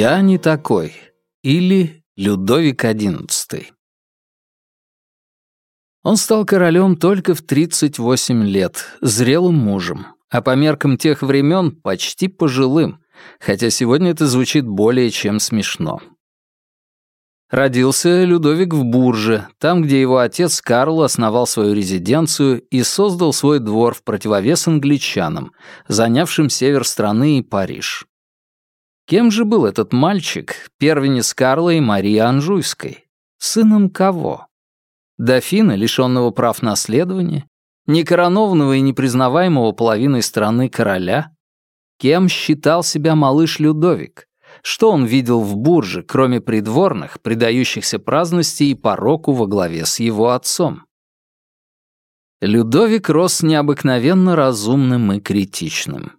Я не такой. Или Людовик XI. Он стал королем только в 38 лет, зрелым мужем, а по меркам тех времен почти пожилым, хотя сегодня это звучит более чем смешно. Родился Людовик в Бурже, там, где его отец Карл основал свою резиденцию и создал свой двор в противовес англичанам, занявшим север страны и Париж. Кем же был этот мальчик, первенец Карла и Марии Анжуйской? Сыном кого? Дофина, лишенного прав наследования? Некоронованного и непризнаваемого половиной страны короля? Кем считал себя малыш Людовик? Что он видел в Бурже, кроме придворных, предающихся праздности и пороку во главе с его отцом? Людовик рос необыкновенно разумным и критичным.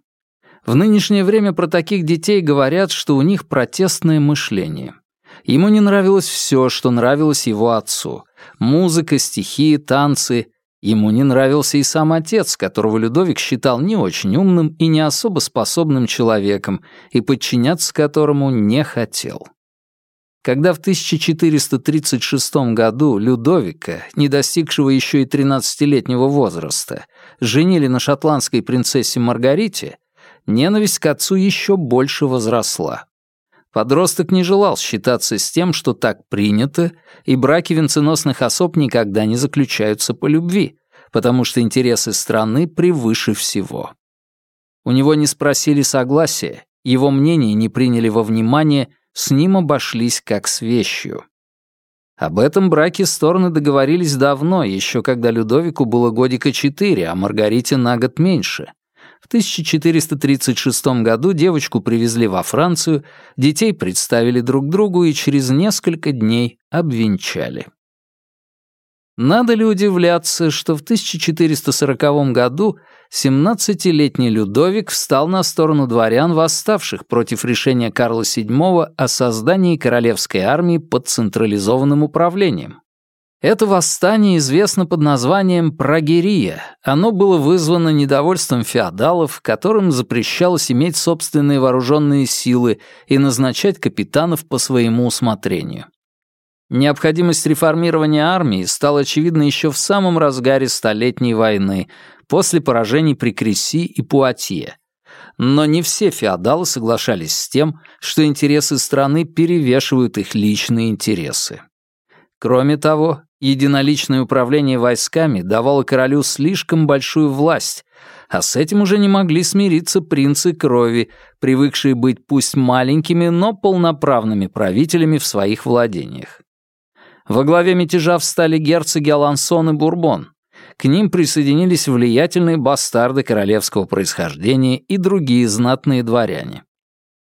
В нынешнее время про таких детей говорят, что у них протестное мышление. Ему не нравилось все, что нравилось его отцу. Музыка, стихи, танцы. Ему не нравился и сам отец, которого Людовик считал не очень умным и не особо способным человеком, и подчиняться которому не хотел. Когда в 1436 году Людовика, не достигшего еще и 13-летнего возраста, женили на шотландской принцессе Маргарите, ненависть к отцу еще больше возросла. Подросток не желал считаться с тем, что так принято, и браки венценосных особ никогда не заключаются по любви, потому что интересы страны превыше всего. У него не спросили согласия, его мнение не приняли во внимание, с ним обошлись как с вещью. Об этом браке стороны договорились давно, еще когда Людовику было годика четыре, а Маргарите на год меньше. В 1436 году девочку привезли во Францию, детей представили друг другу и через несколько дней обвенчали. Надо ли удивляться, что в 1440 году 17-летний Людовик встал на сторону дворян, восставших против решения Карла VII о создании королевской армии под централизованным управлением? Это восстание известно под названием Прагерия. Оно было вызвано недовольством феодалов, которым запрещалось иметь собственные вооруженные силы и назначать капитанов по своему усмотрению. Необходимость реформирования армии стала очевидна еще в самом разгаре Столетней войны, после поражений при Креси и Пуатье. Но не все феодалы соглашались с тем, что интересы страны перевешивают их личные интересы. Кроме того, единоличное управление войсками давало королю слишком большую власть, а с этим уже не могли смириться принцы крови, привыкшие быть пусть маленькими, но полноправными правителями в своих владениях. Во главе мятежа встали герцоги Алансон и Бурбон. К ним присоединились влиятельные бастарды королевского происхождения и другие знатные дворяне.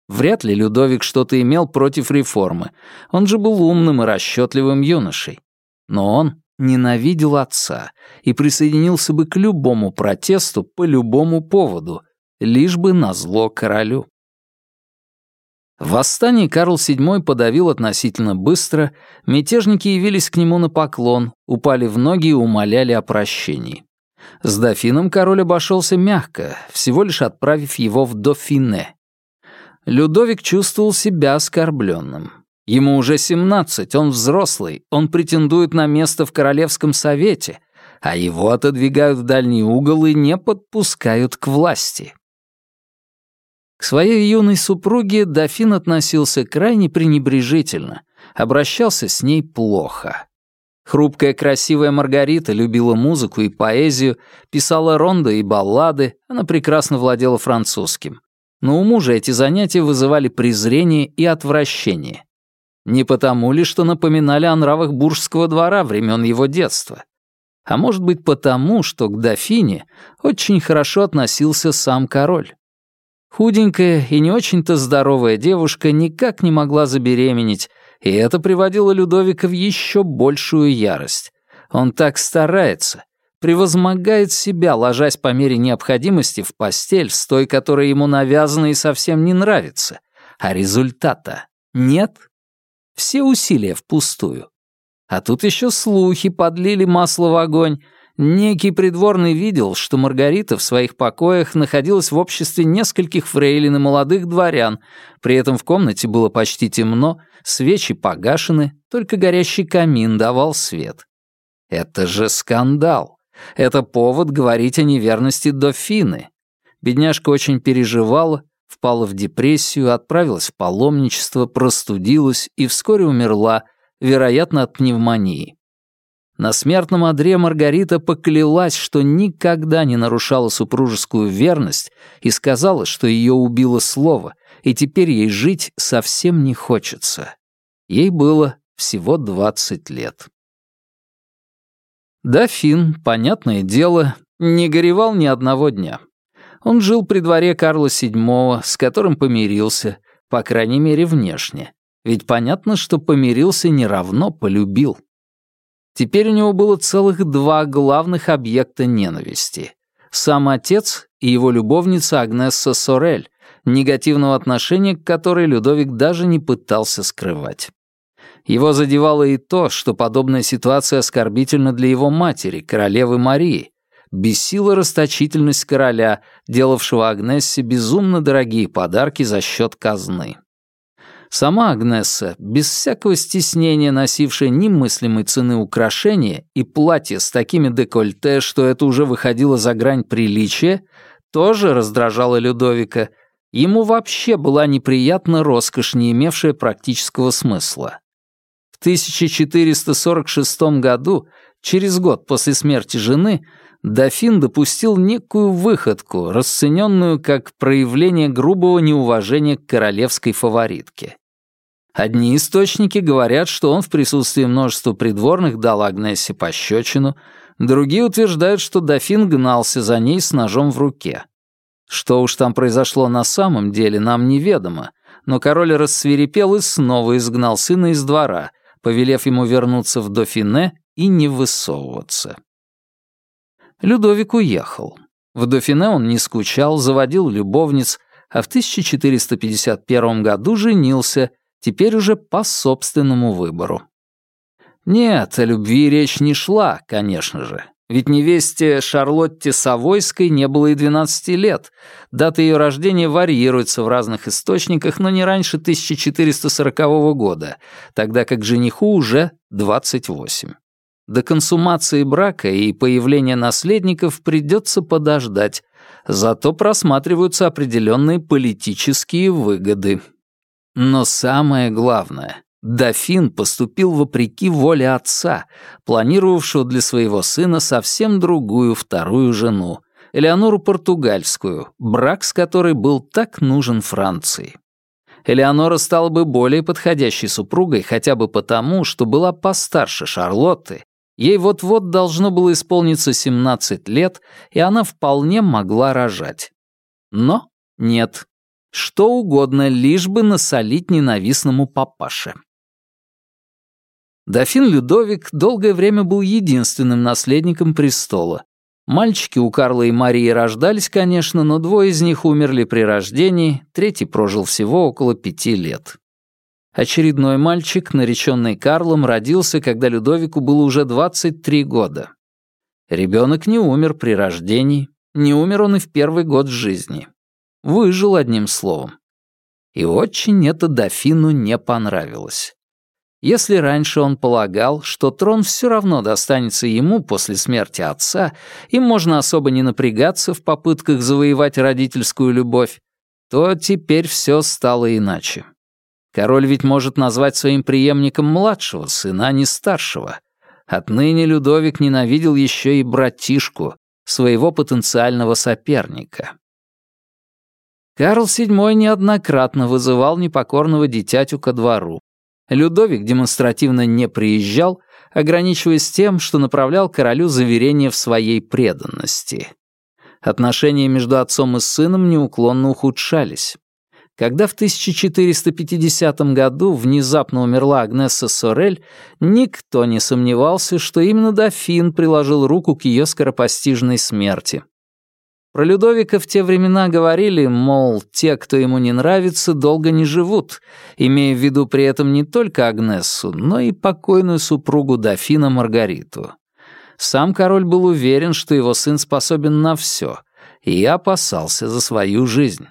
Вряд ли Людовик что-то имел против реформы. Он же был умным и расчетливым юношей. Но он ненавидел отца и присоединился бы к любому протесту по любому поводу, лишь бы назло королю. Восстание Карл VII подавил относительно быстро, мятежники явились к нему на поклон, упали в ноги и умоляли о прощении. С дофином король обошелся мягко, всего лишь отправив его в Дофине. Людовик чувствовал себя оскорбленным. Ему уже 17, он взрослый, он претендует на место в Королевском совете, а его отодвигают в дальний угол и не подпускают к власти. К своей юной супруге дофин относился крайне пренебрежительно, обращался с ней плохо. Хрупкая красивая Маргарита любила музыку и поэзию, писала ронды и баллады, она прекрасно владела французским. Но у мужа эти занятия вызывали презрение и отвращение. Не потому ли, что напоминали о нравах буржского двора времен его детства? А может быть потому, что к дофине очень хорошо относился сам король. Худенькая и не очень-то здоровая девушка никак не могла забеременеть, и это приводило Людовика в еще большую ярость. Он так старается, превозмогает себя, ложась по мере необходимости в постель с той, которая ему навязана и совсем не нравится. А результата нет. Все усилия впустую. А тут еще слухи подлили масло в огонь. Некий придворный видел, что Маргарита в своих покоях находилась в обществе нескольких фрейлин и молодых дворян, при этом в комнате было почти темно, свечи погашены, только горящий камин давал свет. Это же скандал. Это повод говорить о неверности дофины. Бедняжка очень переживала, впала в депрессию, отправилась в паломничество, простудилась и вскоре умерла, вероятно, от пневмонии. На смертном одре Маргарита поклялась, что никогда не нарушала супружескую верность и сказала, что ее убило слово, и теперь ей жить совсем не хочется. Ей было всего 20 лет. Дофин, понятное дело, не горевал ни одного дня. Он жил при дворе Карла VII, с которым помирился, по крайней мере, внешне. Ведь понятно, что помирился не равно полюбил. Теперь у него было целых два главных объекта ненависти. Сам отец и его любовница Агнесса Сорель, негативного отношения к которой Людовик даже не пытался скрывать. Его задевало и то, что подобная ситуация оскорбительна для его матери, королевы Марии. Бесила расточительность короля, делавшего Агнессе безумно дорогие подарки за счет казны. Сама Агнесса, без всякого стеснения носившая немыслимой цены украшения и платье с такими декольте, что это уже выходило за грань приличия, тоже раздражала Людовика. Ему вообще была неприятна роскошь, не имевшая практического смысла. В 1446 году, через год после смерти жены, дофин допустил некую выходку, расцененную как проявление грубого неуважения к королевской фаворитке. Одни источники говорят, что он в присутствии множества придворных дал Агнессе пощечину, другие утверждают, что дофин гнался за ней с ножом в руке. Что уж там произошло на самом деле, нам неведомо, но король рассверепел и снова изгнал сына из двора, повелев ему вернуться в Дофине и не высовываться. Людовик уехал. В Дофине он не скучал, заводил любовниц, а в 1451 году женился, теперь уже по собственному выбору. Нет, о любви речь не шла, конечно же. Ведь невесте Шарлотте Савойской не было и 12 лет. Дата ее рождения варьируется в разных источниках, но не раньше 1440 года, тогда как жениху уже 28. До консумации брака и появления наследников придется подождать, зато просматриваются определенные политические выгоды. Но самое главное, дофин поступил вопреки воле отца, планировавшего для своего сына совсем другую вторую жену, Элеонору Португальскую, брак с которой был так нужен Франции. Элеонора стала бы более подходящей супругой хотя бы потому, что была постарше Шарлотты Ей вот-вот должно было исполниться 17 лет, и она вполне могла рожать. Но нет. Что угодно, лишь бы насолить ненавистному папаше. Дофин Людовик долгое время был единственным наследником престола. Мальчики у Карла и Марии рождались, конечно, но двое из них умерли при рождении, третий прожил всего около пяти лет. Очередной мальчик, нареченный Карлом, родился, когда Людовику было уже 23 года. Ребенок не умер при рождении, не умер он и в первый год жизни. Выжил одним словом. И очень это дофину не понравилось. Если раньше он полагал, что трон все равно достанется ему после смерти отца, и можно особо не напрягаться в попытках завоевать родительскую любовь, то теперь все стало иначе. Король ведь может назвать своим преемником младшего сына, а не старшего. Отныне Людовик ненавидел еще и братишку, своего потенциального соперника. Карл VII неоднократно вызывал непокорного дитятю ко двору. Людовик демонстративно не приезжал, ограничиваясь тем, что направлял королю заверение в своей преданности. Отношения между отцом и сыном неуклонно ухудшались. Когда в 1450 году внезапно умерла Агнесса Сорель, никто не сомневался, что именно дофин приложил руку к ее скоропостижной смерти. Про Людовика в те времена говорили, мол, те, кто ему не нравится, долго не живут, имея в виду при этом не только Агнессу, но и покойную супругу дофина Маргариту. Сам король был уверен, что его сын способен на все, и опасался за свою жизнь.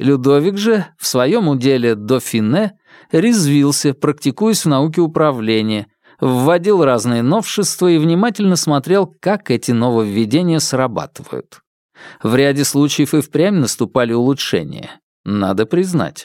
Людовик же в своем уделе «Дофине» резвился, практикуясь в науке управления, вводил разные новшества и внимательно смотрел, как эти нововведения срабатывают. В ряде случаев и впрямь наступали улучшения, надо признать.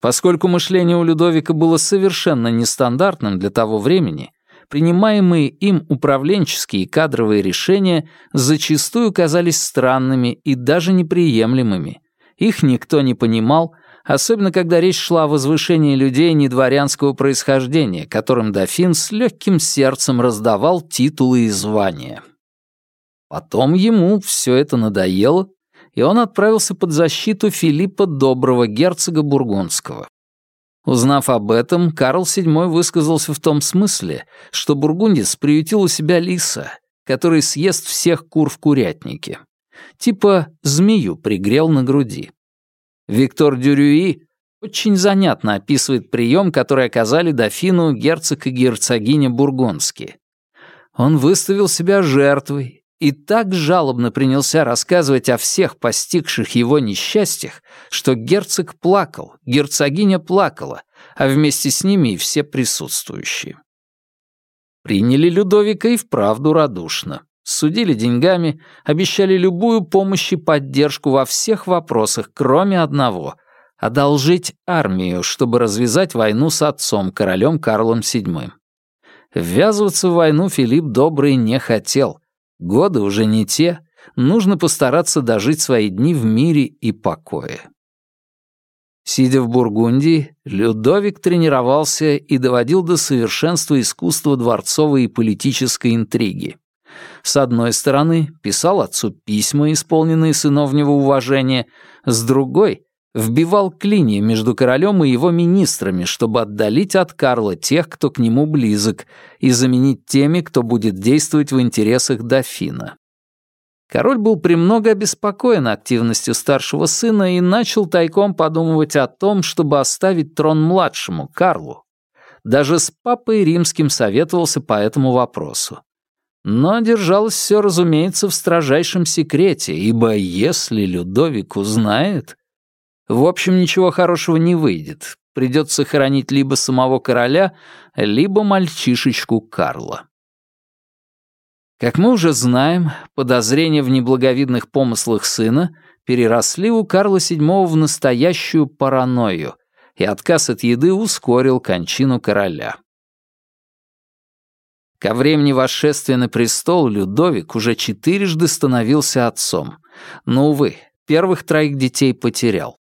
Поскольку мышление у Людовика было совершенно нестандартным для того времени, принимаемые им управленческие и кадровые решения зачастую казались странными и даже неприемлемыми. Их никто не понимал, особенно когда речь шла о возвышении людей недворянского происхождения, которым дофин с легким сердцем раздавал титулы и звания. Потом ему все это надоело, и он отправился под защиту Филиппа Доброго, герцога Бургундского. Узнав об этом, Карл VII высказался в том смысле, что бургундец приютил у себя лиса, который съест всех кур в курятнике. Типа змею пригрел на груди. Виктор Дюрюи очень занятно описывает прием, который оказали дофину герцог и герцогиня бургундские. Он выставил себя жертвой и так жалобно принялся рассказывать о всех постигших его несчастьях, что герцог плакал, герцогиня плакала, а вместе с ними и все присутствующие. Приняли Людовика и вправду радушно. Судили деньгами, обещали любую помощь и поддержку во всех вопросах, кроме одного — одолжить армию, чтобы развязать войну с отцом, королем Карлом VII. Ввязываться в войну Филипп Добрый не хотел — Годы уже не те, нужно постараться дожить свои дни в мире и покое. Сидя в Бургундии, Людовик тренировался и доводил до совершенства искусство дворцовой и политической интриги. С одной стороны, писал отцу письма, исполненные сыновнего уважения, с другой вбивал клинья между королем и его министрами, чтобы отдалить от Карла тех, кто к нему близок, и заменить теми, кто будет действовать в интересах дофина. Король был премного обеспокоен активностью старшего сына и начал тайком подумывать о том, чтобы оставить трон младшему, Карлу. Даже с папой римским советовался по этому вопросу. Но держалось все, разумеется, в строжайшем секрете, ибо если Людовик узнает, в общем, ничего хорошего не выйдет. Придется хоронить либо самого короля, либо мальчишечку Карла. Как мы уже знаем, подозрения в неблаговидных помыслах сына переросли у Карла VII в настоящую паранойю, и отказ от еды ускорил кончину короля. Ко времени восшествия на престол Людовик уже четырежды становился отцом, но, увы, первых троих детей потерял.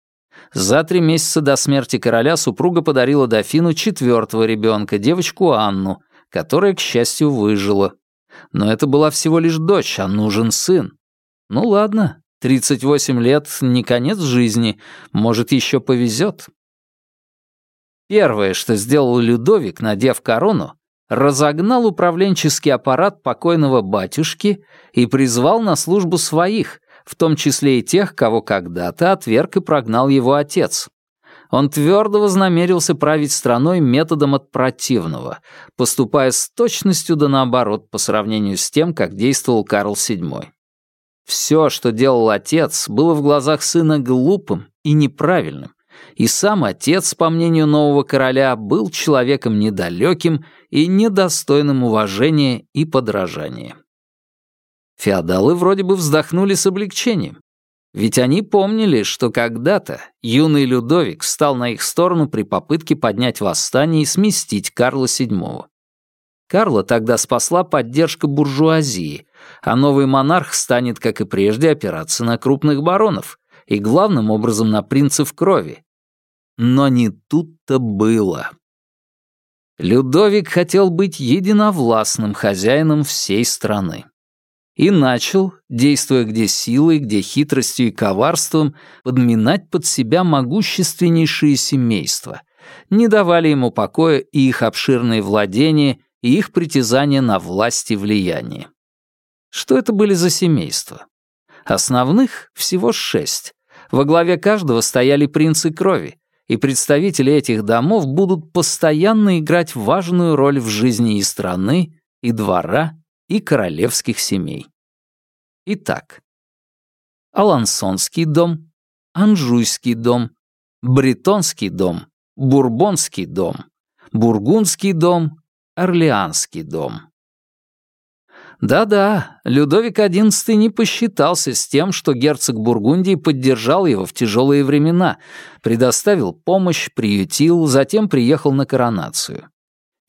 За три месяца до смерти короля супруга подарила дофину четвертого ребенка, девочку Анну, которая, к счастью, выжила. Но это была всего лишь дочь, а нужен сын. Ну ладно, 38 лет — не конец жизни, может, еще повезет. Первое, что сделал Людовик, надев корону, разогнал управленческий аппарат покойного батюшки и призвал на службу своих, в том числе и тех, кого когда-то отверг и прогнал его отец. Он твердо вознамерился править страной методом от противного, поступая с точностью да наоборот по сравнению с тем, как действовал Карл VII. Все, что делал отец, было в глазах сына глупым и неправильным, и сам отец, по мнению нового короля, был человеком недалеким и недостойным уважения и подражания. Феодалы вроде бы вздохнули с облегчением. Ведь они помнили, что когда-то юный Людовик встал на их сторону при попытке поднять восстание и сместить Карла VII. Карла тогда спасла поддержка буржуазии, а новый монарх станет, как и прежде, опираться на крупных баронов и главным образом на принцев крови. Но не тут-то было. Людовик хотел быть единовластным хозяином всей страны и начал, действуя где силой, где хитростью и коварством, подминать под себя могущественнейшие семейства. Не давали ему покоя и их обширные владения, и их притязания на власть и влияние. Что это были за семейства? Основных всего шесть. Во главе каждого стояли принцы крови, и представители этих домов будут постоянно играть важную роль в жизни и страны, и двора, и королевских семей. Итак, Алансонский дом, Анжуйский дом, Бретонский дом, Бурбонский дом, Бургундский дом, Орлеанский дом. Да-да, Людовик XI не посчитался с тем, что герцог Бургундии поддержал его в тяжелые времена, предоставил помощь, приютил, затем приехал на коронацию.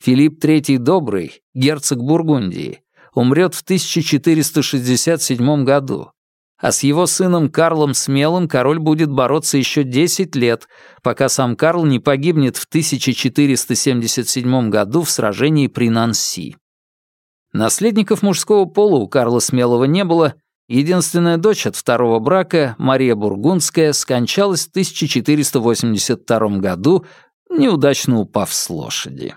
Филипп III Добрый, герцог Бургундии, умрет в 1467 году, а с его сыном Карлом Смелым король будет бороться еще 10 лет, пока сам Карл не погибнет в 1477 году в сражении при Нанси. Наследников мужского пола у Карла Смелого не было, единственная дочь от второго брака, Мария Бургундская, скончалась в 1482 году, неудачно упав с лошади.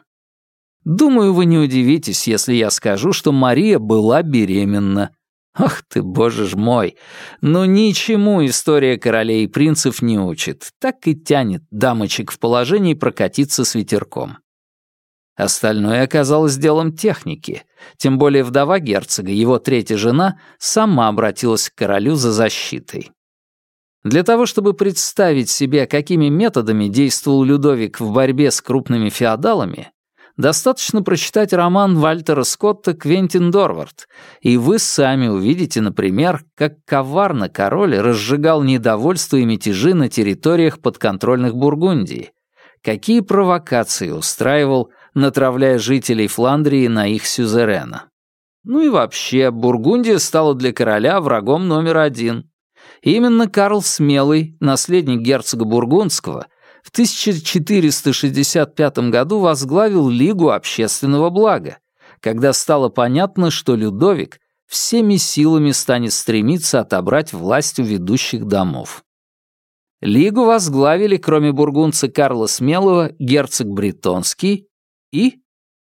Думаю, вы не удивитесь, если я скажу, что Мария была беременна. Ах ты, боже ж мой! Но ничему история королей и принцев не учит. Так и тянет дамочек в положении прокатиться с ветерком. Остальное оказалось делом техники, тем более вдова герцога, его третья жена, сама обратилась к королю за защитой. Для того, чтобы представить себе, какими методами действовал Людовик в борьбе с крупными феодалами, достаточно прочитать роман Вальтера Скотта «Квентин Дорвард», и вы сами увидите, например, как коварно король разжигал недовольство и мятежи на территориях подконтрольных Бургундии, какие провокации устраивал, натравляя жителей Фландрии на их сюзерена. Ну и вообще, Бургундия стала для короля врагом номер один. именно Карл Смелый, наследник герцога Бургундского, в 1465 году возглавил Лигу общественного блага, когда стало понятно, что Людовик всеми силами станет стремиться отобрать власть у ведущих домов. Лигу возглавили, кроме бургундца Карла Смелого, герцог Бретонский и?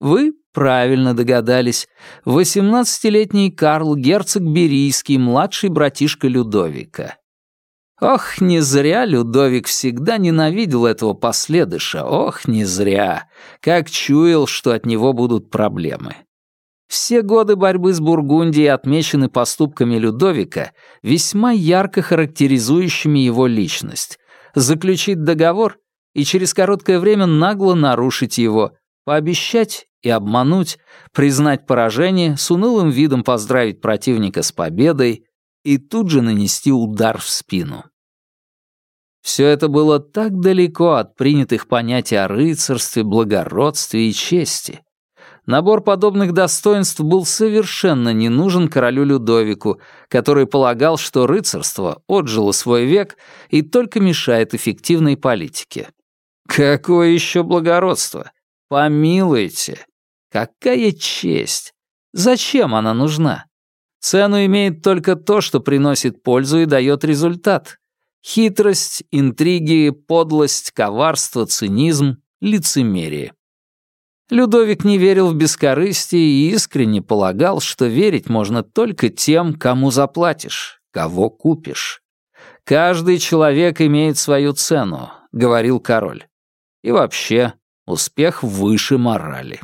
Вы правильно догадались. Восемнадцатилетний Карл, герцог Берийский, младший братишка Людовика. Ох, не зря Людовик всегда ненавидел этого последыша, ох, не зря, как чуял, что от него будут проблемы. Все годы борьбы с Бургундией отмечены поступками Людовика, весьма ярко характеризующими его личность. Заключить договор и через короткое время нагло нарушить его, Пообещать и обмануть, признать поражение, с унылым видом поздравить противника с победой и тут же нанести удар в спину. Все это было так далеко от принятых понятий о рыцарстве, благородстве и чести. Набор подобных достоинств был совершенно не нужен королю Людовику, который полагал, что рыцарство отжило свой век и только мешает эффективной политике. Какое еще благородство? Помилуйте, какая честь! Зачем она нужна? Цену имеет только то, что приносит пользу и дает результат. Хитрость, интриги, подлость, коварство, цинизм, лицемерие. Людовик не верил в бескорыстие и искренне полагал, что верить можно только тем, кому заплатишь, кого купишь. «Каждый человек имеет свою цену», — говорил король. И вообще, Успех выше морали.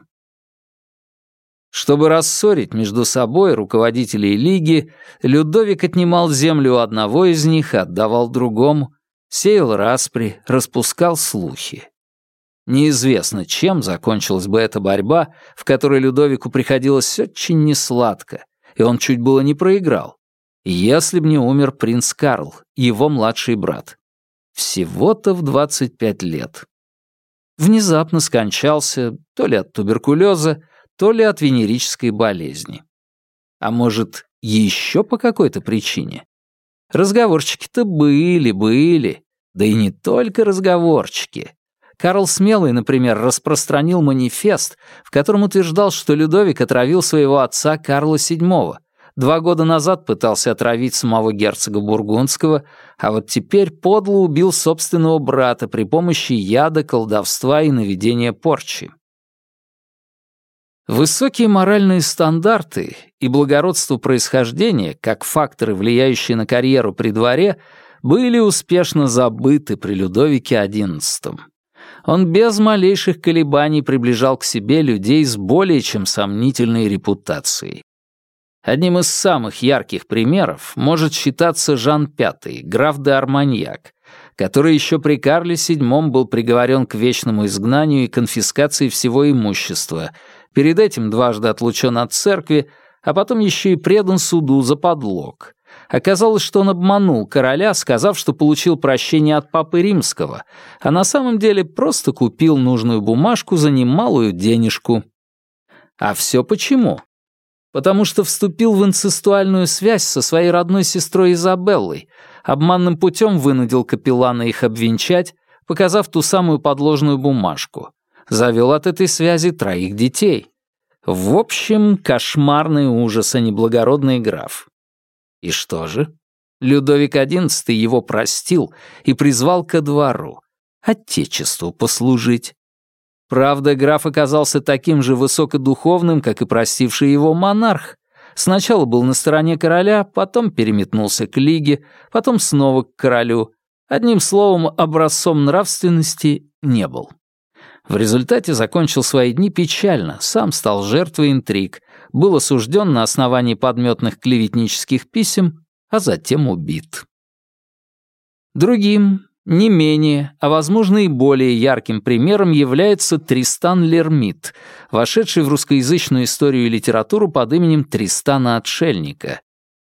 Чтобы рассорить между собой руководителей лиги, Людовик отнимал землю у одного из них отдавал другому, сеял распри, распускал слухи. Неизвестно, чем закончилась бы эта борьба, в которой Людовику приходилось очень несладко, и он чуть было не проиграл, если б не умер принц Карл, его младший брат. Всего-то в 25 лет внезапно скончался то ли от туберкулеза, то ли от венерической болезни. А может, еще по какой-то причине? Разговорчики-то были, были. Да и не только разговорчики. Карл Смелый, например, распространил манифест, в котором утверждал, что Людовик отравил своего отца Карла VII, Два года назад пытался отравить самого герцога Бургундского, а вот теперь подло убил собственного брата при помощи яда, колдовства и наведения порчи. Высокие моральные стандарты и благородство происхождения, как факторы, влияющие на карьеру при дворе, были успешно забыты при Людовике XI. Он без малейших колебаний приближал к себе людей с более чем сомнительной репутацией. Одним из самых ярких примеров может считаться Жан V, граф де Арманьяк, который еще при Карле VII был приговорен к вечному изгнанию и конфискации всего имущества, перед этим дважды отлучен от церкви, а потом еще и предан суду за подлог. Оказалось, что он обманул короля, сказав, что получил прощение от папы римского, а на самом деле просто купил нужную бумажку за немалую денежку. А все почему? Потому что вступил в инцестуальную связь со своей родной сестрой Изабеллой, обманным путем вынудил капеллана их обвенчать, показав ту самую подложную бумажку. Завел от этой связи троих детей. В общем, кошмарный ужас, а не благородный граф. И что же? Людовик XI его простил и призвал ко двору, отечеству послужить. Правда, граф оказался таким же высокодуховным, как и простивший его монарх. Сначала был на стороне короля, потом переметнулся к Лиге, потом снова к королю. Одним словом, образцом нравственности не был. В результате закончил свои дни печально, сам стал жертвой интриг, был осужден на основании подметных клеветнических писем, а затем убит. Другим, не менее, а возможно и более ярким примером является Тристан Лермит, вошедший в русскоязычную историю и литературу под именем Тристана Отшельника.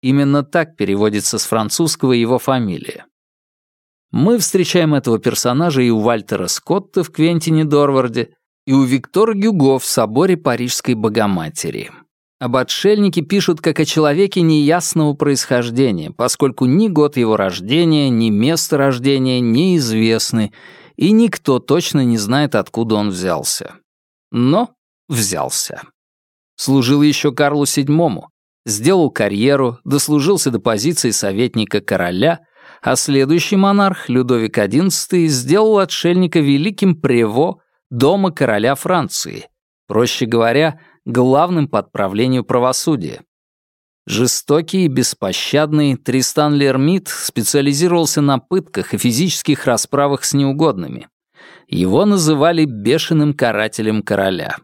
Именно так переводится с французского его фамилия. Мы встречаем этого персонажа и у Вальтера Скотта в Квентине Дорварде, и у Виктора Гюго в соборе Парижской Богоматери. Об отшельнике пишут как о человеке неясного происхождения, поскольку ни год его рождения, ни место рождения неизвестны, и никто точно не знает, откуда он взялся. Но взялся. Служил еще Карлу VII, сделал карьеру, дослужился до позиции советника короля, а следующий монарх, Людовик XI, сделал отшельника великим прево дома короля Франции, проще говоря, главным по отправлению правосудия. Жестокий и беспощадный Тристан Лермит специализировался на пытках и физических расправах с неугодными. Его называли бешеным карателем короля.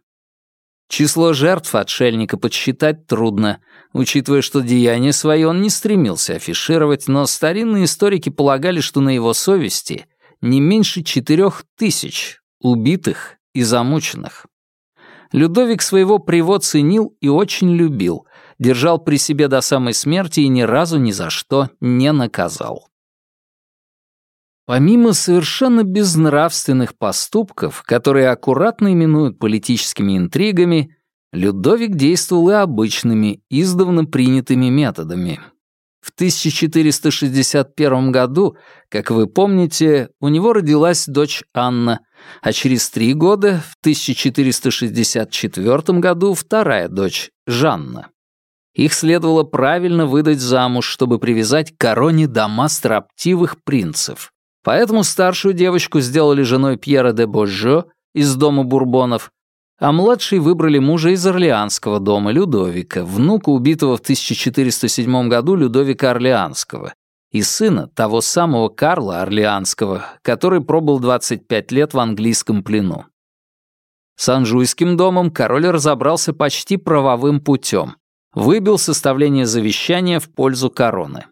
Число жертв отшельника подсчитать трудно, учитывая, что деяние свое он не стремился афишировать, но старинные историки полагали, что на его совести не меньше четырех тысяч убитых и замученных. Людовик своего приво ценил и очень любил, держал при себе до самой смерти и ни разу ни за что не наказал. Помимо совершенно безнравственных поступков, которые аккуратно именуют политическими интригами, Людовик действовал и обычными, издавна принятыми методами. В 1461 году, как вы помните, у него родилась дочь Анна, а через три года, в 1464 году, вторая дочь, Жанна. Их следовало правильно выдать замуж, чтобы привязать к короне дома строптивых принцев. Поэтому старшую девочку сделали женой Пьера де Божжо из дома Бурбонов, а младшей выбрали мужа из Орлеанского дома Людовика, внука убитого в 1407 году Людовика Орлеанского, и сына того самого Карла Орлеанского, который пробыл 25 лет в английском плену. С Анжуйским домом король разобрался почти правовым путем, выбил составление завещания в пользу короны.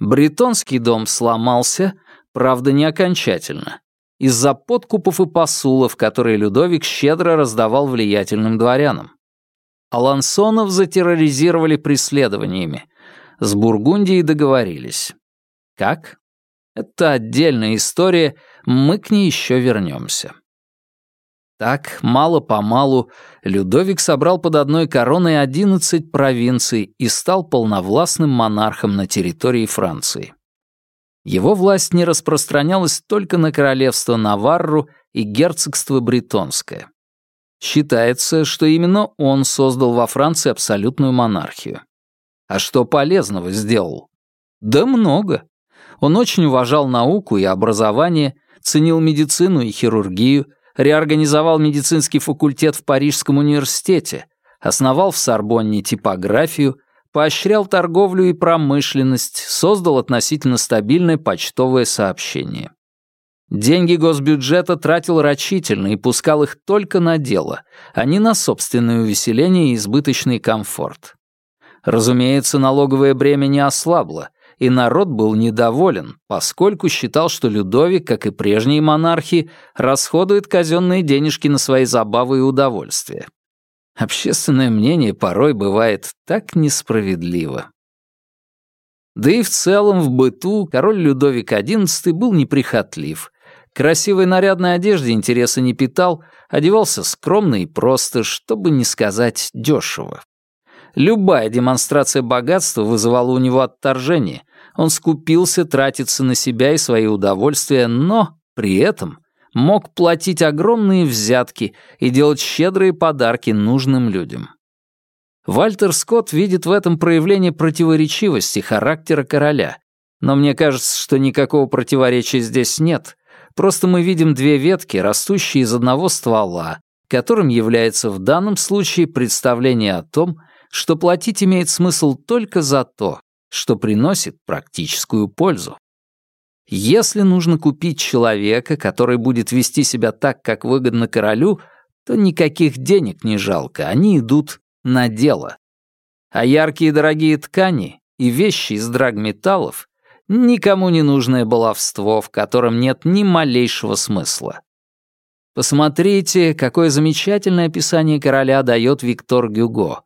Бретонский дом сломался, правда, не окончательно, из-за подкупов и посулов, которые Людовик щедро раздавал влиятельным дворянам. Алансонов затерроризировали преследованиями. С Бургундией договорились. Как? Это отдельная история, мы к ней еще вернемся. Так, мало-помалу, Людовик собрал под одной короной 11 провинций и стал полновластным монархом на территории Франции. Его власть не распространялась только на королевство Наварру и герцогство Бретонское. Считается, что именно он создал во Франции абсолютную монархию. А что полезного сделал? Да много. Он очень уважал науку и образование, ценил медицину и хирургию, реорганизовал медицинский факультет в Парижском университете, основал в Сорбонне типографию, поощрял торговлю и промышленность, создал относительно стабильное почтовое сообщение. Деньги госбюджета тратил рачительно и пускал их только на дело, а не на собственное увеселение и избыточный комфорт. Разумеется, налоговое бремя не ослабло, и народ был недоволен, поскольку считал, что Людовик, как и прежние монархи, расходует казенные денежки на свои забавы и удовольствия. Общественное мнение порой бывает так несправедливо. Да и в целом в быту король Людовик XI был неприхотлив. Красивой нарядной одежде интереса не питал, одевался скромно и просто, чтобы не сказать дешево. Любая демонстрация богатства вызывала у него отторжение. Он скупился тратиться на себя и свои удовольствия, но при этом мог платить огромные взятки и делать щедрые подарки нужным людям. Вальтер Скотт видит в этом проявление противоречивости характера короля, но мне кажется, что никакого противоречия здесь нет. Просто мы видим две ветки, растущие из одного ствола, которым является в данном случае представление о том, что платить имеет смысл только за то, что приносит практическую пользу. Если нужно купить человека, который будет вести себя так, как выгодно королю, то никаких денег не жалко, они идут на дело. А яркие дорогие ткани и вещи из драгметаллов — никому не нужное баловство, в котором нет ни малейшего смысла. Посмотрите, какое замечательное описание короля дает Виктор Гюго.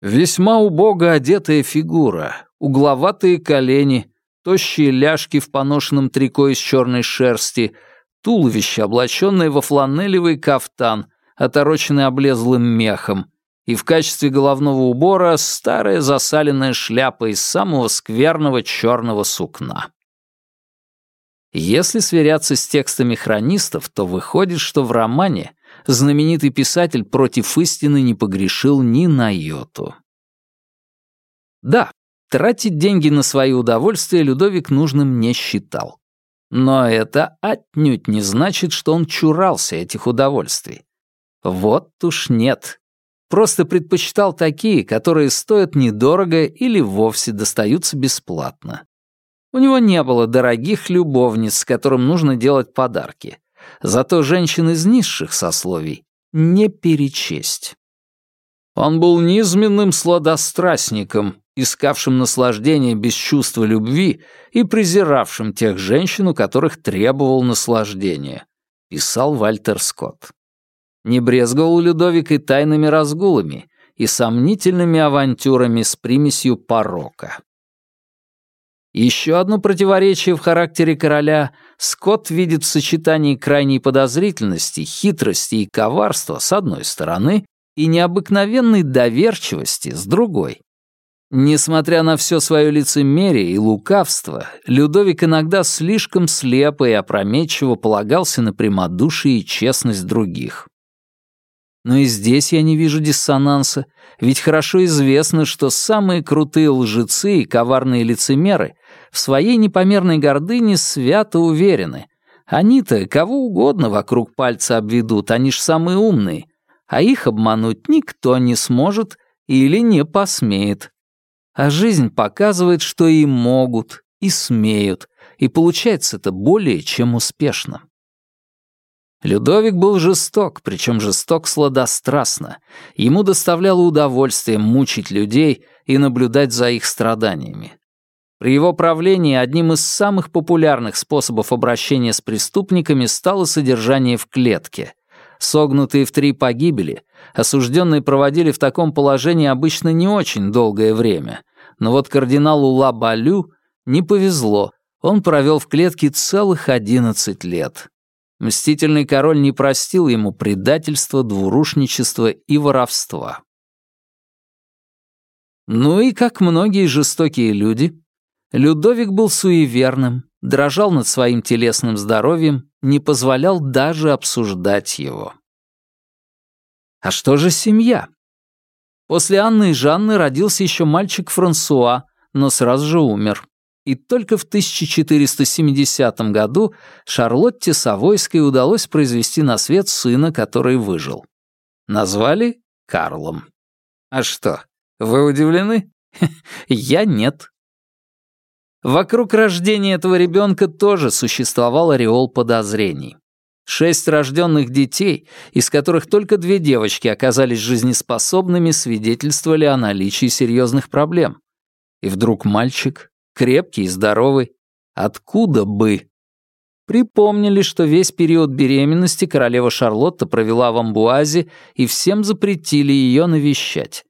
Весьма убого одетая фигура, угловатые колени, тощие ляжки в поношенном трико из черной шерсти, туловище, облаченное во фланелевый кафтан, отороченный облезлым мехом, и в качестве головного убора старая засаленная шляпа из самого скверного черного сукна. Если сверяться с текстами хронистов, то выходит, что в романе знаменитый писатель против истины не погрешил ни на йоту. Да, тратить деньги на свои удовольствия Людовик нужным не считал. Но это отнюдь не значит, что он чурался этих удовольствий. Вот уж нет. Просто предпочитал такие, которые стоят недорого или вовсе достаются бесплатно. У него не было дорогих любовниц, которым нужно делать подарки. Зато женщин из низших сословий не перечесть. Он был низменным сладострастником, искавшим наслаждение без чувства любви и презиравшим тех женщин, у которых требовал наслаждения, писал Вальтер Скотт. Не брезговал Людовик и тайными разгулами, и сомнительными авантюрами с примесью порока. Еще одно противоречие в характере короля Скотт видит в сочетании крайней подозрительности, хитрости и коварства с одной стороны и необыкновенной доверчивости с другой. Несмотря на все свое лицемерие и лукавство, Людовик иногда слишком слепо и опрометчиво полагался на прямодушие и честность других. Но и здесь я не вижу диссонанса, ведь хорошо известно, что самые крутые лжецы и коварные лицемеры в своей непомерной гордыне свято уверены. Они-то кого угодно вокруг пальца обведут, они ж самые умные, а их обмануть никто не сможет или не посмеет. А жизнь показывает, что и могут, и смеют, и получается это более чем успешно. Людовик был жесток, причем жесток сладострастно. Ему доставляло удовольствие мучить людей и наблюдать за их страданиями. При его правлении одним из самых популярных способов обращения с преступниками стало содержание в клетке. Согнутые в три погибели, осужденные проводили в таком положении обычно не очень долгое время. Но вот кардиналу Лабалю не повезло, он провел в клетке целых одиннадцать лет. Мстительный король не простил ему предательства, двурушничества и воровства. Ну и, как многие жестокие люди, Людовик был суеверным, дрожал над своим телесным здоровьем, не позволял даже обсуждать его. А что же семья? После Анны и Жанны родился еще мальчик Франсуа, но сразу же умер. И только в 1470 году Шарлотте Савойской удалось произвести на свет сына, который выжил. Назвали Карлом. А что, вы удивлены? Я нет. Вокруг рождения этого ребенка тоже существовал ореол подозрений. Шесть рожденных детей, из которых только две девочки оказались жизнеспособными, свидетельствовали о наличии серьезных проблем. И вдруг мальчик, крепкий и здоровый, откуда бы? Припомнили, что весь период беременности королева Шарлотта провела в Амбуазе и всем запретили ее навещать.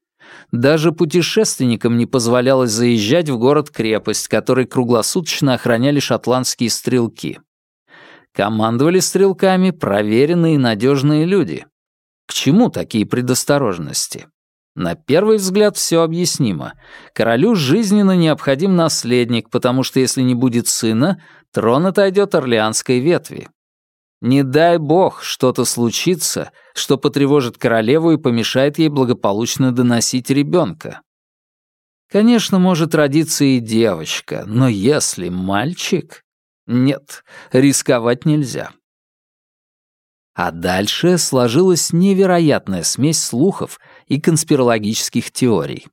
Даже путешественникам не позволялось заезжать в город-крепость, который круглосуточно охраняли шотландские стрелки. Командовали стрелками проверенные и надежные люди. К чему такие предосторожности? На первый взгляд все объяснимо. Королю жизненно необходим наследник, потому что если не будет сына, трон отойдет орлеанской ветви. Не дай бог что-то случится, что потревожит королеву и помешает ей благополучно доносить ребенка. Конечно, может родиться и девочка, но если мальчик... Нет, рисковать нельзя. А дальше сложилась невероятная смесь слухов и конспирологических теорий.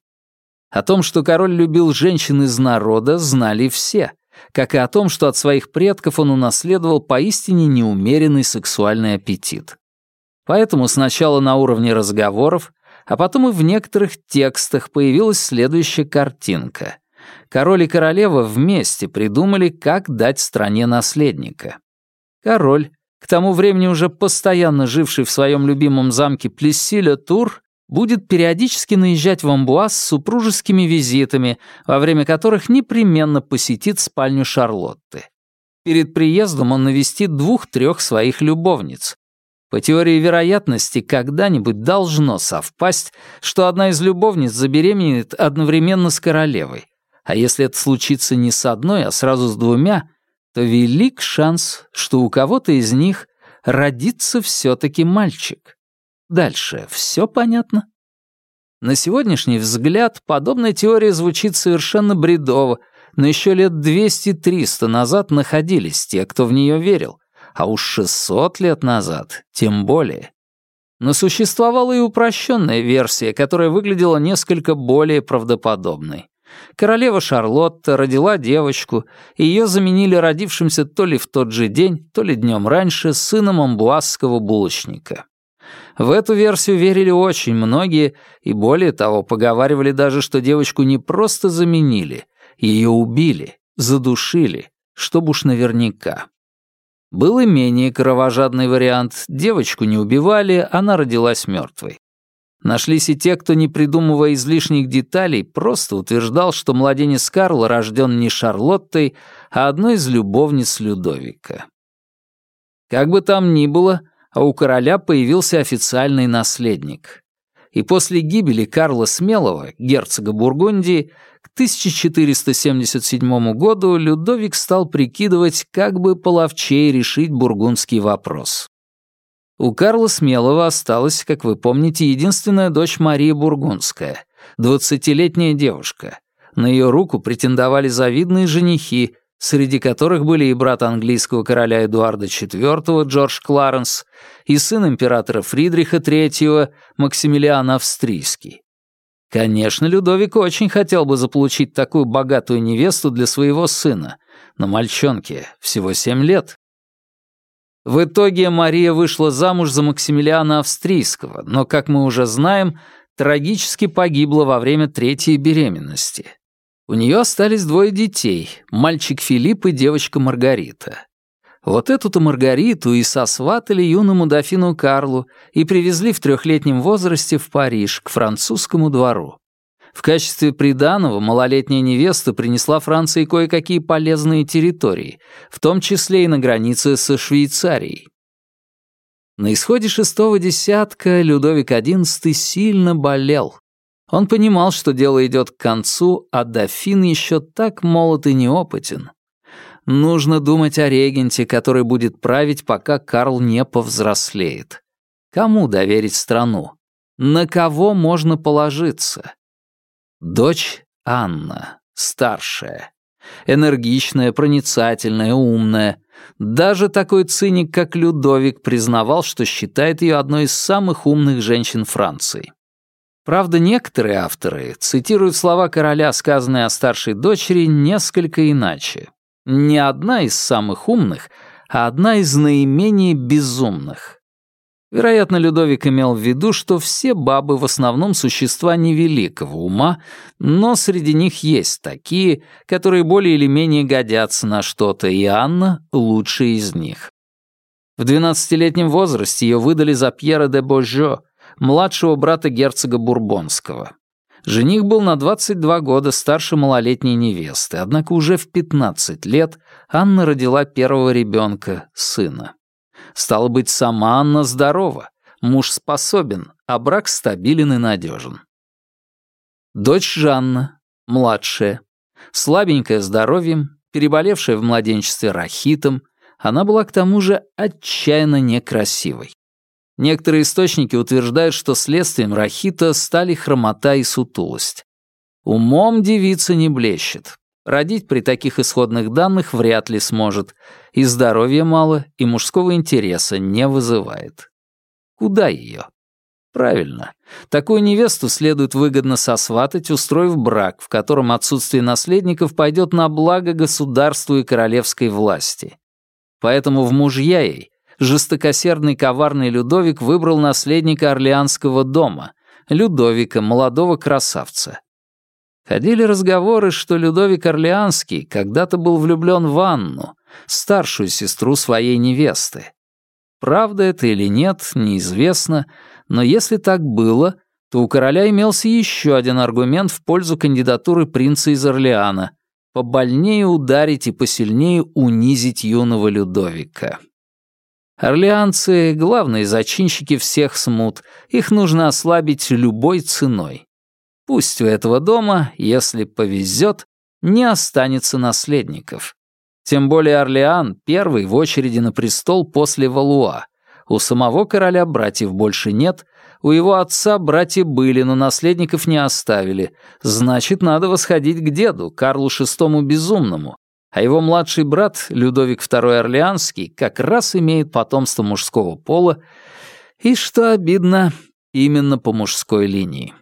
О том, что король любил женщин из народа, знали все, как и о том, что от своих предков он унаследовал поистине неумеренный сексуальный аппетит. Поэтому сначала на уровне разговоров, а потом и в некоторых текстах появилась следующая картинка. Король и королева вместе придумали, как дать стране наследника. Король, к тому времени уже постоянно живший в своем любимом замке Плессиля Тур, будет периодически наезжать в Амбуаз с супружескими визитами, во время которых непременно посетит спальню Шарлотты. Перед приездом он навестит двух-трех своих любовниц. По теории вероятности, когда-нибудь должно совпасть, что одна из любовниц забеременеет одновременно с королевой, а если это случится не с одной, а сразу с двумя, то велик шанс, что у кого-то из них родится все-таки мальчик. Дальше все понятно? На сегодняшний взгляд подобная теория звучит совершенно бредово, но еще лет 200-300 назад находились те, кто в нее верил, а уж 600 лет назад тем более. Но существовала и упрощенная версия, которая выглядела несколько более правдоподобной. Королева Шарлотта родила девочку, и ее заменили родившимся то ли в тот же день, то ли днем раньше сыном амбуазского булочника. В эту версию верили очень многие, и более того, поговаривали даже, что девочку не просто заменили, ее убили, задушили, чтобы уж наверняка. Был и менее кровожадный вариант. Девочку не убивали, она родилась мертвой. Нашлись и те, кто, не придумывая излишних деталей, просто утверждал, что младенец Карл рожден не Шарлоттой, а одной из любовниц Людовика. Как бы там ни было, а у короля появился официальный наследник. И после гибели Карла Смелого, герцога Бургундии, к 1477 году Людовик стал прикидывать, как бы половчей решить бургундский вопрос. У Карла Смелого осталась, как вы помните, единственная дочь Мария Бургундская, двадцатилетняя девушка. На ее руку претендовали завидные женихи, среди которых были и брат английского короля Эдуарда IV Джордж Кларенс и сын императора Фридриха III Максимилиан Австрийский. Конечно, Людовик очень хотел бы заполучить такую богатую невесту для своего сына, но мальчонке всего семь лет. В итоге Мария вышла замуж за Максимилиана Австрийского, но, как мы уже знаем, трагически погибла во время третьей беременности. У нее остались двое детей, мальчик Филипп и девочка Маргарита. Вот эту-то Маргариту и сосватали юному дофину Карлу и привезли в трехлетнем возрасте в Париж, к французскому двору. В качестве приданого малолетняя невеста принесла Франции кое-какие полезные территории, в том числе и на границе со Швейцарией. На исходе шестого десятка Людовик XI сильно болел. Он понимал, что дело идет к концу, а дофин еще так молод и неопытен. Нужно думать о регенте, который будет править, пока Карл не повзрослеет. Кому доверить страну? На кого можно положиться? Дочь Анна, старшая. Энергичная, проницательная, умная. Даже такой циник, как Людовик, признавал, что считает ее одной из самых умных женщин Франции. Правда, некоторые авторы цитируют слова короля, сказанные о старшей дочери, несколько иначе. Не одна из самых умных, а одна из наименее безумных. Вероятно, Людовик имел в виду, что все бабы в основном существа невеликого ума, но среди них есть такие, которые более или менее годятся на что-то, и Анна — лучшая из них. В 12-летнем возрасте ее выдали за Пьера де Божо, младшего брата герцога Бурбонского. Жених был на 22 года старше малолетней невесты, однако уже в 15 лет Анна родила первого ребенка, сына. Стало быть, сама Анна здорова, муж способен, а брак стабилен и надежен. Дочь Жанна, младшая, слабенькая здоровьем, переболевшая в младенчестве рахитом, она была к тому же отчаянно некрасивой. Некоторые источники утверждают, что следствием рахита стали хромота и сутулость. Умом девица не блещет. Родить при таких исходных данных вряд ли сможет. И здоровья мало, и мужского интереса не вызывает. Куда ее? Правильно. Такую невесту следует выгодно сосватать, устроив брак, в котором отсутствие наследников пойдет на благо государству и королевской власти. Поэтому в мужья ей жестокосердный коварный Людовик выбрал наследника Орлеанского дома, Людовика, молодого красавца. Ходили разговоры, что Людовик Орлеанский когда-то был влюблен в Анну, старшую сестру своей невесты. Правда это или нет, неизвестно, но если так было, то у короля имелся еще один аргумент в пользу кандидатуры принца из Орлеана — побольнее ударить и посильнее унизить юного Людовика. Орлеанцы — главные зачинщики всех смут, их нужно ослабить любой ценой. Пусть у этого дома, если повезет, не останется наследников. Тем более Орлеан — первый в очереди на престол после Валуа. У самого короля братьев больше нет, у его отца братья были, но наследников не оставили. Значит, надо восходить к деду, Карлу VI Безумному, а его младший брат, Людовик II Орлеанский, как раз имеет потомство мужского пола, и, что обидно, именно по мужской линии.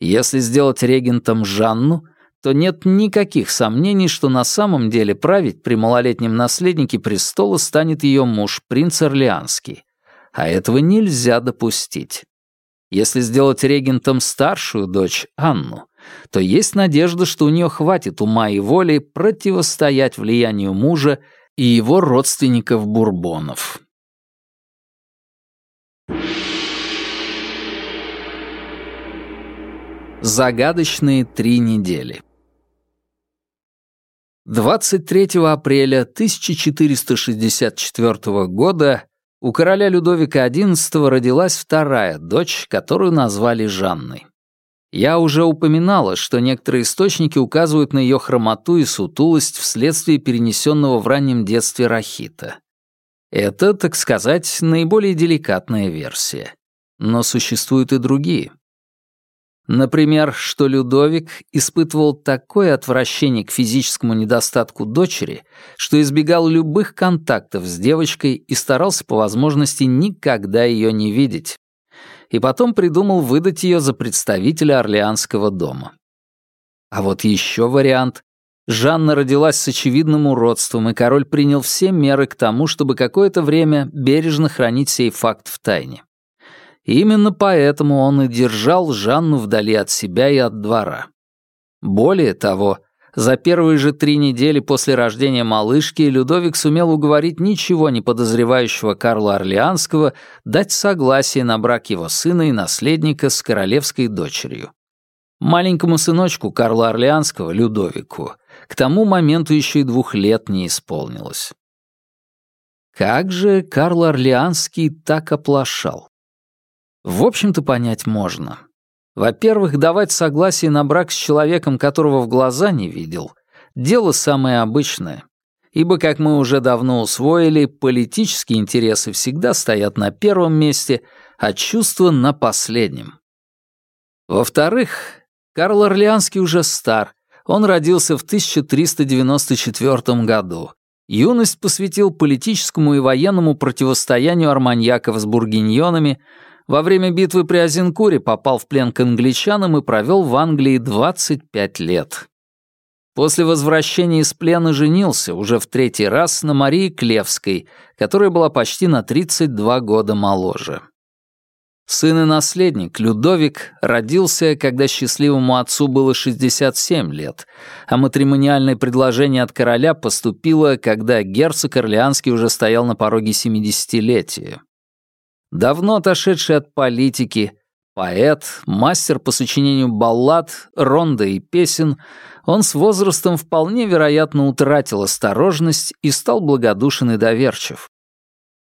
Если сделать регентом Жанну, то нет никаких сомнений, что на самом деле править при малолетнем наследнике престола станет ее муж, принц Орлеанский. А этого нельзя допустить. Если сделать регентом старшую дочь, Анну, то есть надежда, что у нее хватит ума и воли противостоять влиянию мужа и его родственников-бурбонов. Загадочные три недели 23 апреля 1464 года у короля Людовика XI родилась вторая дочь, которую назвали Жанной. Я уже упоминала, что некоторые источники указывают на ее хромоту и сутулость вследствие перенесенного в раннем детстве рахита. Это, так сказать, наиболее деликатная версия. Но существуют и другие. Например, что Людовик испытывал такое отвращение к физическому недостатку дочери, что избегал любых контактов с девочкой и старался по возможности никогда ее не видеть и потом придумал выдать ее за представителя Орлеанского дома. А вот еще вариант. Жанна родилась с очевидным уродством, и король принял все меры к тому, чтобы какое-то время бережно хранить сей факт в тайне. Именно поэтому он и держал Жанну вдали от себя и от двора. Более того, за первые же три недели после рождения малышки Людовик сумел уговорить ничего не подозревающего Карла Орлеанского дать согласие на брак его сына и наследника с королевской дочерью. Маленькому сыночку Карла Орлеанского, Людовику, к тому моменту еще и двух лет не исполнилось. Как же Карл Орлеанский так оплошал? В общем-то, понять можно. Во-первых, давать согласие на брак с человеком, которого в глаза не видел, дело самое обычное. Ибо, как мы уже давно усвоили, политические интересы всегда стоят на первом месте, а чувства на последнем. Во-вторых, Карл Орлеанский уже стар, он родился в 1394 году. Юность посвятил политическому и военному противостоянию арманьяков с бургиньонами, во время битвы при Азенкуре попал в плен к англичанам и провел в Англии 25 лет. После возвращения из плена женился уже в третий раз на Марии Клевской, которая была почти на 32 года моложе. Сын и наследник, Людовик, родился, когда счастливому отцу было 67 лет, а матримониальное предложение от короля поступило, когда герцог Орлеанский уже стоял на пороге 70-летия. Давно отошедший от политики, поэт, мастер по сочинению баллад, ронда и песен, он с возрастом вполне вероятно утратил осторожность и стал благодушен и доверчив.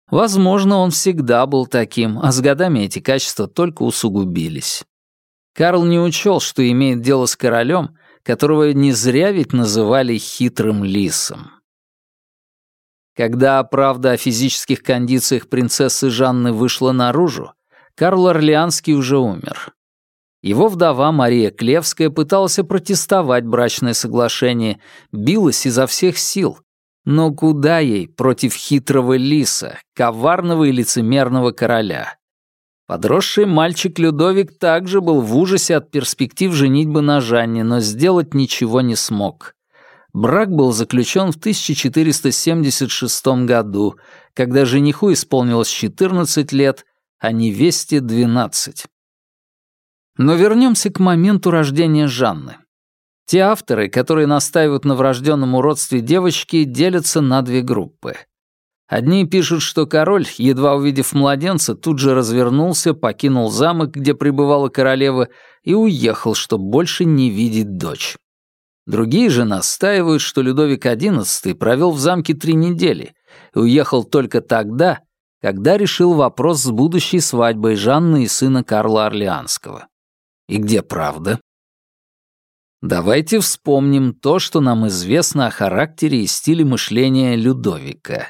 Возможно, он всегда был таким, а с годами эти качества только усугубились. Карл не учел, что имеет дело с королем, которого не зря ведь называли хитрым лисом. Когда правда о физических кондициях принцессы Жанны вышла наружу, Карл Орлеанский уже умер. Его вдова Мария Клевская пыталась протестовать брачное соглашение, билась изо всех сил, но куда ей против хитрого лиса, коварного и лицемерного короля? Подросший мальчик Людовик также был в ужасе от перспектив женитьбы на Жанне, но сделать ничего не смог. Брак был заключен в 1476 году, когда жениху исполнилось 14 лет, а невесте — 12. Но вернемся к моменту рождения Жанны. Те авторы, которые настаивают на врожденном уродстве девочки, делятся на две группы. Одни пишут, что король, едва увидев младенца, тут же развернулся, покинул замок, где пребывала королева, и уехал, чтобы больше не видеть дочь. Другие же настаивают, что Людовик XI провел в замке три недели и уехал только тогда, когда решил вопрос с будущей свадьбой Жанны и сына Карла Орлеанского. И где правда? Давайте вспомним то, что нам известно о характере и стиле мышления Людовика.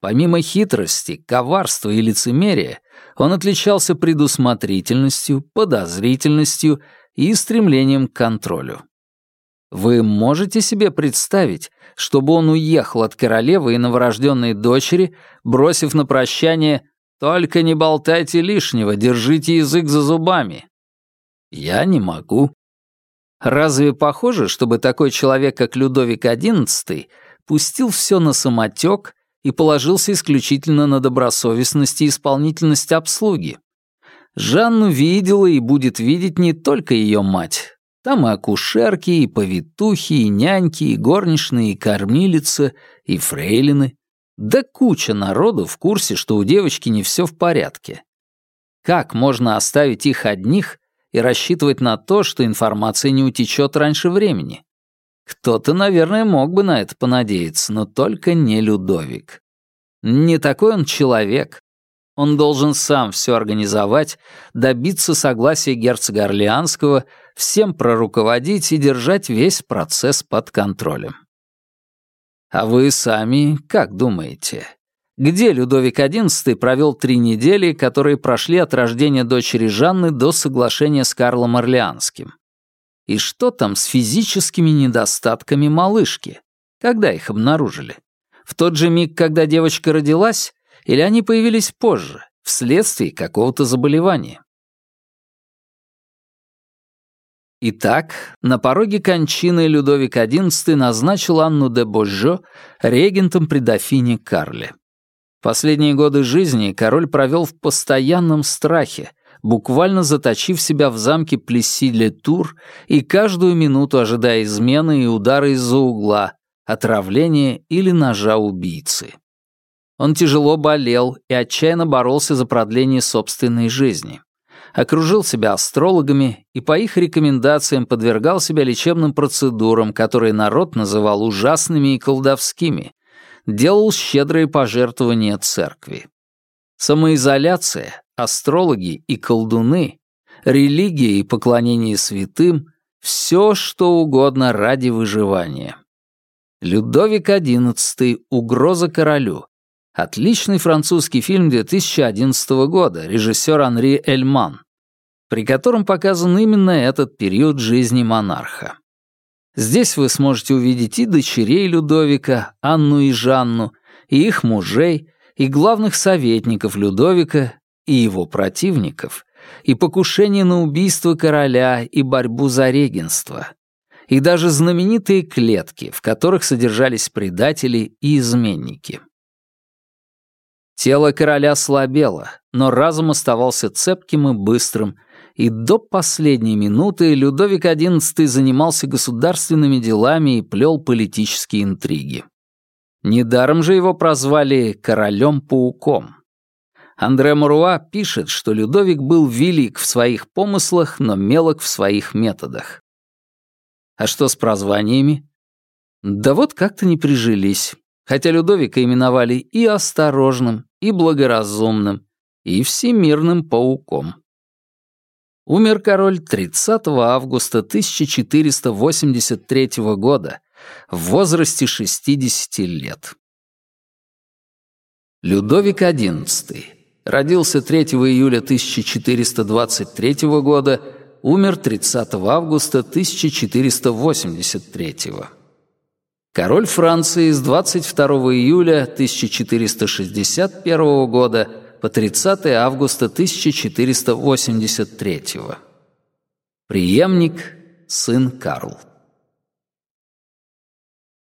Помимо хитрости, коварства и лицемерия, он отличался предусмотрительностью, подозрительностью и стремлением к контролю. Вы можете себе представить, чтобы он уехал от королевы и новорожденной дочери, бросив на прощание «Только не болтайте лишнего, держите язык за зубами». Я не могу. Разве похоже, чтобы такой человек, как Людовик XI, пустил все на самотек и положился исключительно на добросовестность и исполнительность обслуги? Жанну видела и будет видеть не только ее мать. Там и акушерки, и повитухи, и няньки, и горничные, и кормилица, и фрейлины. Да куча народу в курсе, что у девочки не все в порядке. Как можно оставить их одних и рассчитывать на то, что информация не утечет раньше времени. Кто-то, наверное, мог бы на это понадеяться, но только не Людовик. Не такой он человек. Он должен сам все организовать, добиться согласия герцога Орлеанского, всем проруководить и держать весь процесс под контролем. А вы сами как думаете? где Людовик XI провел три недели, которые прошли от рождения дочери Жанны до соглашения с Карлом Орлеанским. И что там с физическими недостатками малышки? Когда их обнаружили? В тот же миг, когда девочка родилась, или они появились позже, вследствие какого-то заболевания? Итак, на пороге кончины Людовик XI назначил Анну де Божжо регентом при дофине Карле. Последние годы жизни король провел в постоянном страхе, буквально заточив себя в замке Плесси-ле-Тур и каждую минуту ожидая измены и удара из-за угла, отравления или ножа убийцы. Он тяжело болел и отчаянно боролся за продление собственной жизни. Окружил себя астрологами и по их рекомендациям подвергал себя лечебным процедурам, которые народ называл ужасными и колдовскими, делал щедрые пожертвования церкви. Самоизоляция, астрологи и колдуны, религия и поклонение святым — все, что угодно ради выживания. Людовик XI «Угроза королю» — отличный французский фильм 2011 года, режиссер Анри Эльман, при котором показан именно этот период жизни монарха. Здесь вы сможете увидеть и дочерей Людовика, Анну и Жанну, и их мужей, и главных советников Людовика, и его противников, и покушение на убийство короля, и борьбу за регенство. и даже знаменитые клетки, в которых содержались предатели и изменники. Тело короля слабело, но разум оставался цепким и быстрым, и до последней минуты Людовик XI занимался государственными делами и плел политические интриги. Недаром же его прозвали «королем-пауком». Андре Муруа пишет, что Людовик был велик в своих помыслах, но мелок в своих методах. А что с прозваниями? Да вот как-то не прижились. Хотя Людовика именовали и осторожным, и благоразумным, и всемирным пауком. Умер король 30 августа 1483 года в возрасте 60 лет. Людовик XI родился 3 июля 1423 года, умер 30 августа 1483 Король Франции с 22 июля 1461 года по 30 августа 1483 Приемник, сын Карл.